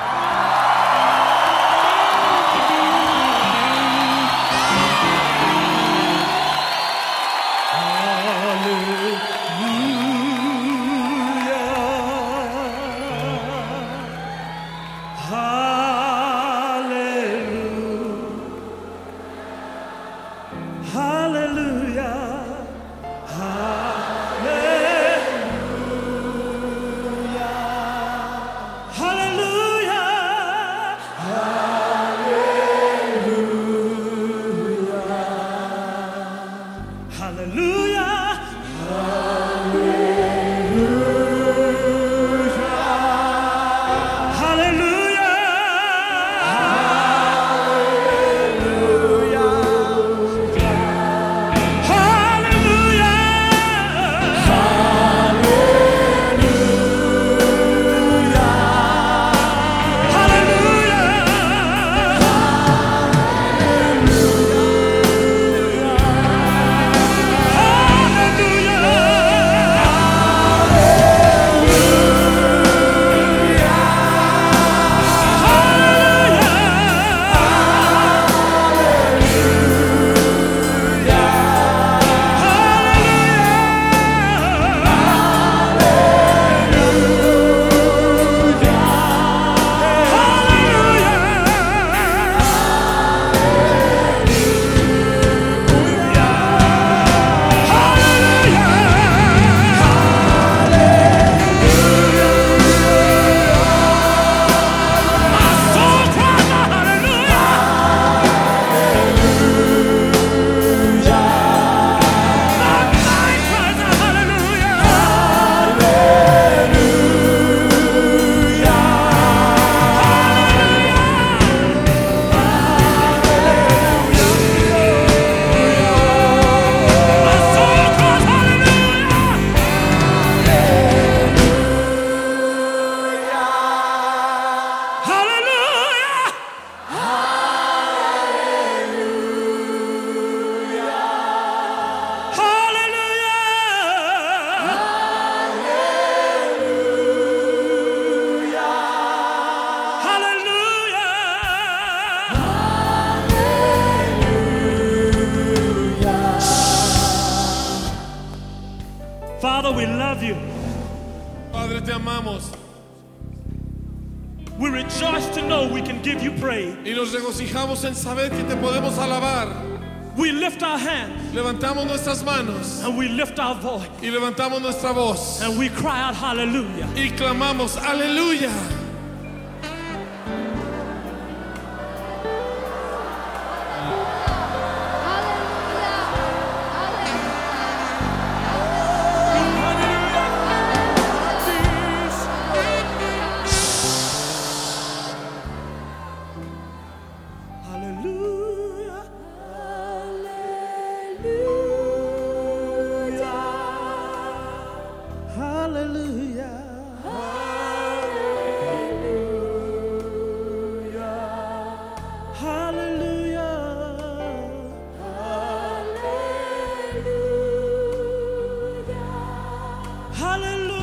Hallelujah. Father, we love you. Padre, te amamos We rejoice to know we can give you praise. y nos regocijamos en saber que te podemos alabar. We lift our hands Levantamos nuestras manos and we lift our voice y levantamos nuestra voz and we cry out hallelujah. y clamamos, aleluya. Hallelujah.